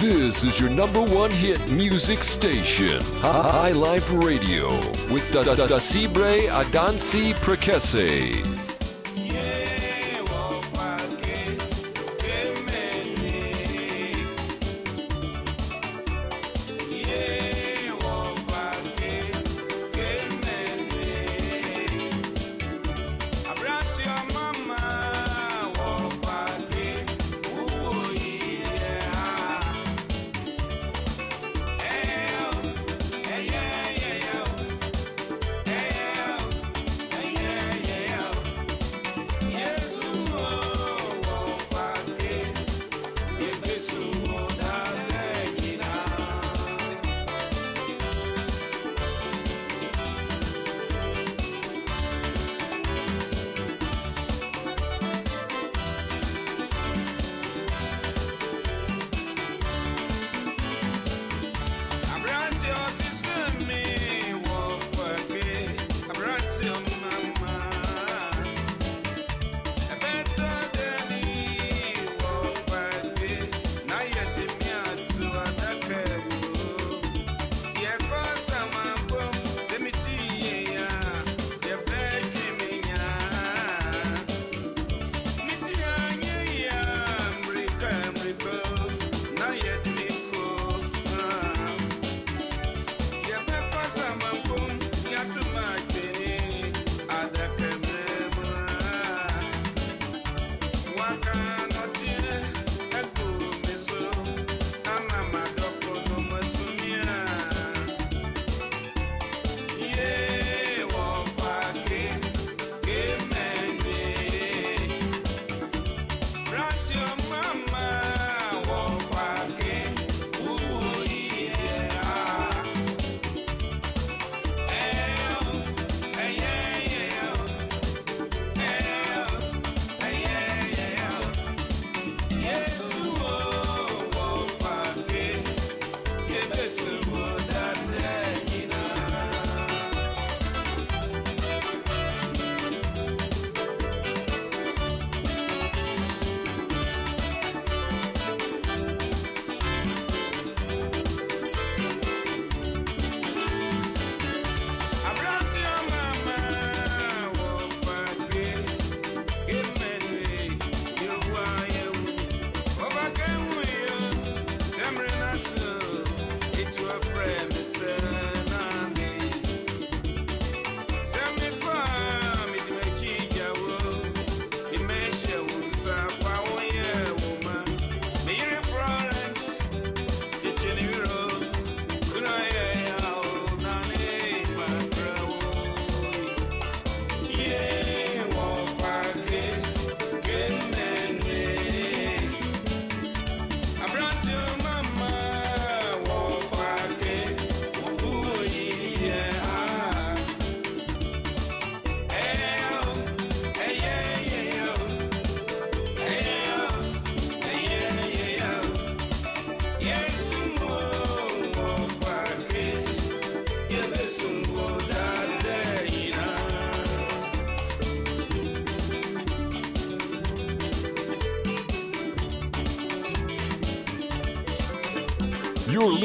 This is your number one hit music station, High Life Radio, with Da Da Da Sibre Adansi Prekese.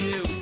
you.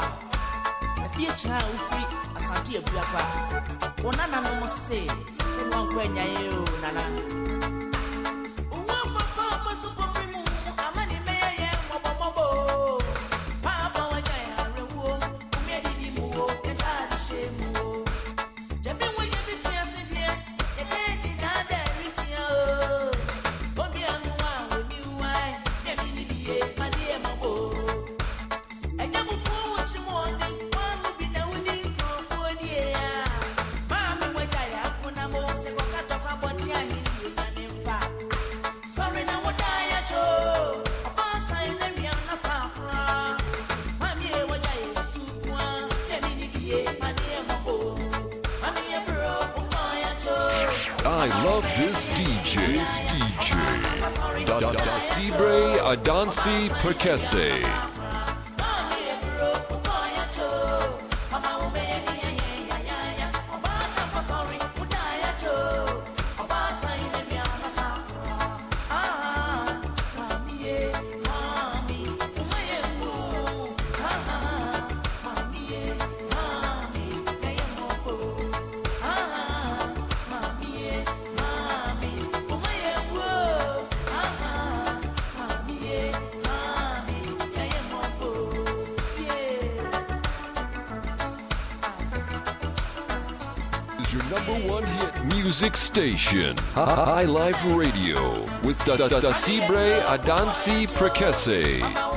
a afie kyina a wofiri asante abua pa wɔnananom se ne wankɔ anyaeɛ o nana. I love this DJ. This DJ. Da, da, da, Sibre Adansi Prekese. Your number one hit music station, High Life Radio, with Da Da Da Sibre Adansi Prekese.